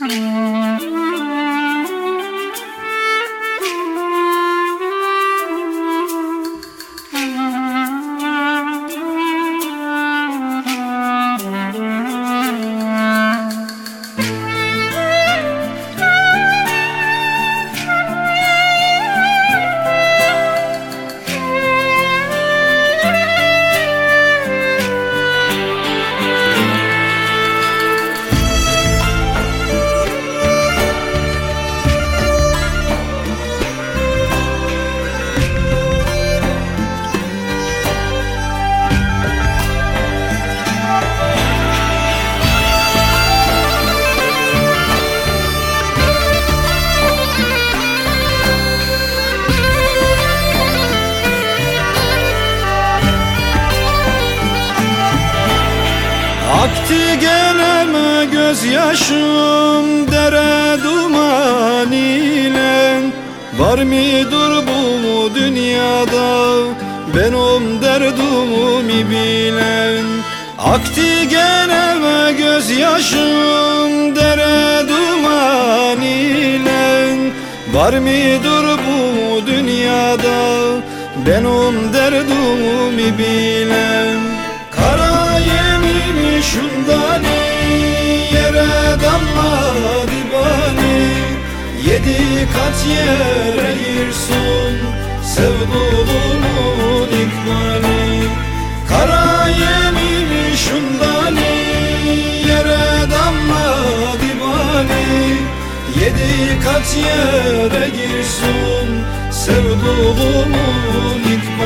Oh. Aktı geleme gözyaşım dere duman ile. Var mıdır bu dünyada? Benim derdimi bilen. Aktı geleme gözyaşım dere duman ile. Var mıdır bu dünyada? Benim derdimi bilen yemin şundan yere damladı bani Yedi kat yere girsin. Sevduğumun ikmali Kara yemin şundan yere damladı bani Yedi kat yere girsin. Sevduğumun ikmali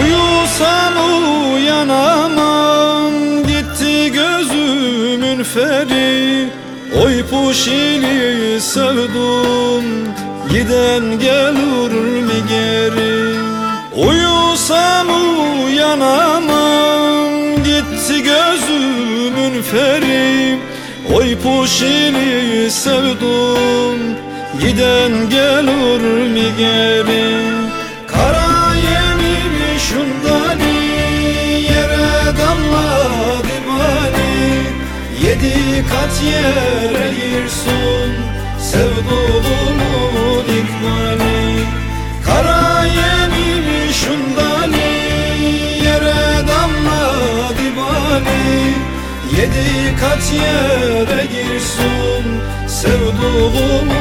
Uyusam uyanamam Gitti gözümün feri. Oy puşili sevdum Giden gelir mi geri? Uyusam uyanamam Gitti gözümün feri. Oy puşili sevdum Giden gelir mi geri sevduğumun ikmali Kara yemin şundan yere damladı bani Yedi kat yere girsin sevduğumun